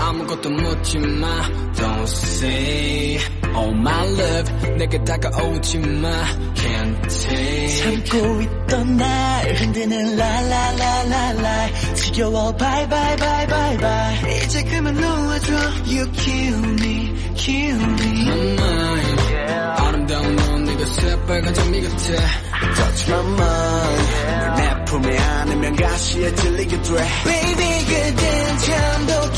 아무것도 묻지 마 Don't say Oh my love 내게 다가오지 마 Can't take 참고 있던 날 흔드는 라라라라라 지겨워 bye bye bye bye bye 이제 그만 놓아줘 You kill me kill me my mind 아름다운 넌 네가 새빨간 장미 같아 Touch my mind 내 품에 안으면 가시에 찔리게 돼 Baby 그댄 참 독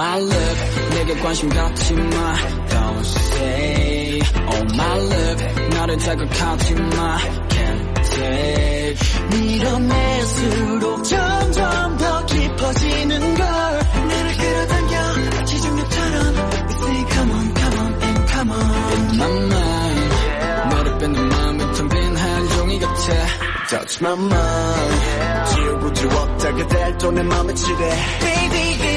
My love 내게 관심 갖지 마 Don't say Oh my love 나를 자극하지 마 Can't take 밀어낼수록 점점 더 깊어지는 걸 나를 끌어당겨 마치 중력처럼 We say come on come on and come on My mind 너를 뺏는 마음이 텅빈한 종이 같아 Touch my mind 지우고 지웠다 그댈 또내 맘에 칠해 Baby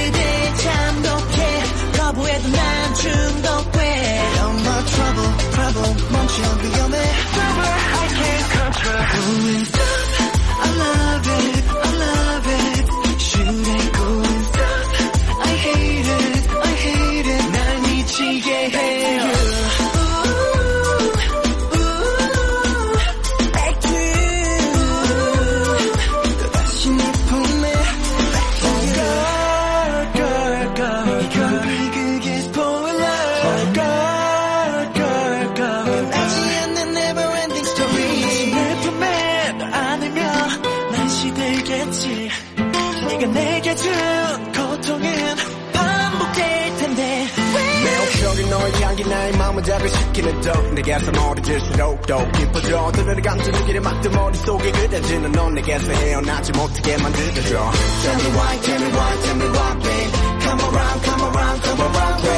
시들겠지. 네가 내게 준 고통은 반복될 텐데. 매혹적인 너의 향기 나의 마음을 자극시키는 덕 내게서 멀어질수록 더 깊어져 들으려 감춰주기를 막듯 머릿속에 그려지는 넌 내게서 헤어나지 못하게 만들어줘 Tell me why, tell me why, tell me why, babe Come around, come around, come around, babe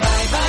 bye bye.